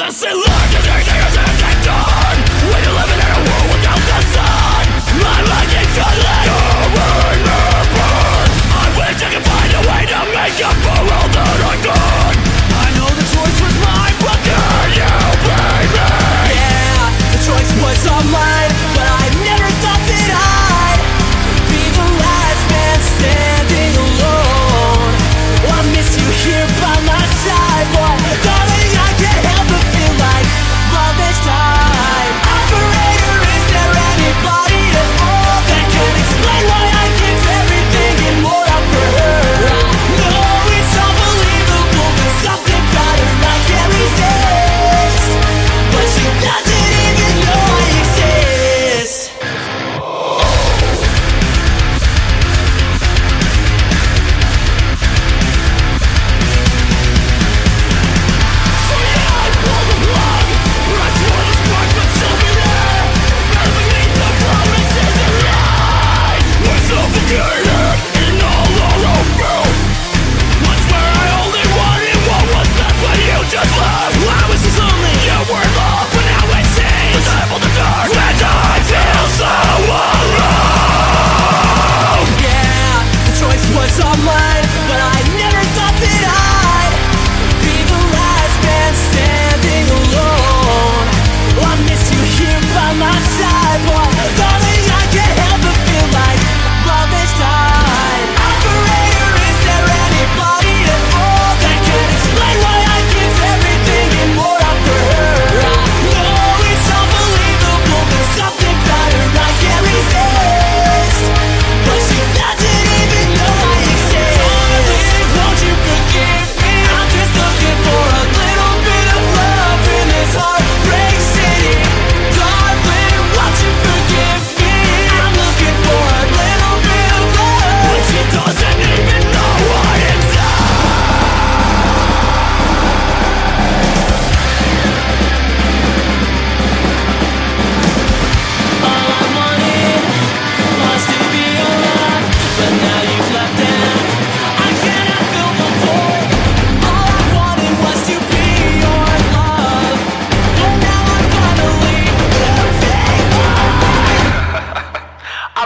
Lesson learned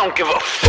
don't give a